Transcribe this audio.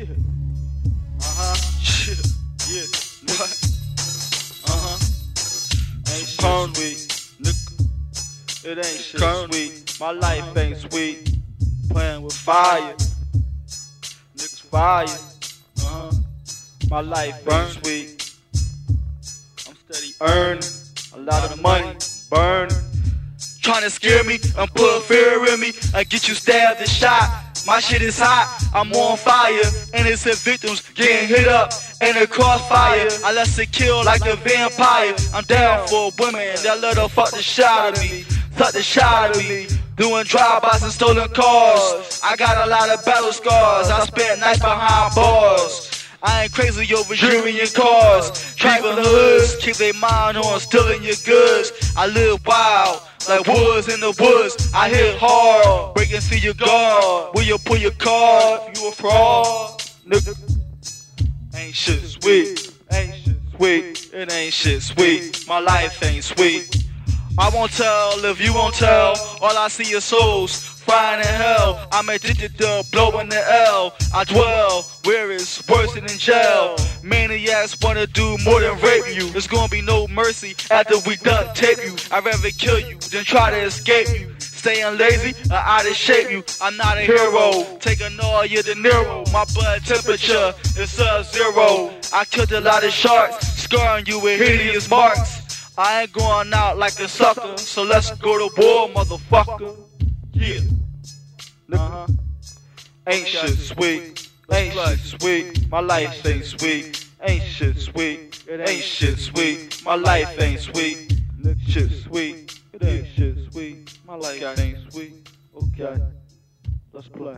Yeah. Uh huh. Yeah. Yeah. What? Uh huh. Ain't shit Pound sweet, nigga. It ain't shit Pound. sweet. My life ain't sweet. Playing with fire. Niggas fire. Uh huh. My life Burn. ain't sweet. I'm steady earning a lot of money. Burn. Trying to scare me and put fear in me and get you stabbed and shot. My shit is hot, I'm on fire. Innocent victims getting hit up in a crossfire. I let it kill like a vampire. I'm down for women that let her fuck the shot of me. Fuck the shot of me. Doing drive-bys and stolen cars. I got a lot of battle scars. I spent nights behind bars. I ain't crazy over jewelry and cars. Trapping the hoods, keep their mind on stealing your goods. I live wild, like woods in the woods. I hit hard, breaking through your guard. Will you pull your card? You a fraud, nigga. Ain't shit sweet, ain't shit sweet. It ain't shit sweet. My life ain't sweet. I won't tell if you won't tell. All I see is souls frying in hell. I'm addicted to blowing the L. I dwell where it's worse than in jail. Maniacs wanna do more than rape you. There's gonna be no mercy after we done tape you. I'd rather kill you than try to escape you. Staying lazy or out of shape you. I'm not a hero. Taking all your De Niro. My blood temperature is sub zero. I killed a lot of sharks, scarring you with hideous marks. I ain't going out like a sucker, so let's go to war, motherfucker. Yeah. Uh-huh. Ain't shit sweet. Ain't shit sweet. My life ain't sweet. Ain't shit sweet. It ain't shit sweet. My life ain't sweet. Shit sweet. It ain't shit sweet. My life ain't sweet. Okay. Let's play.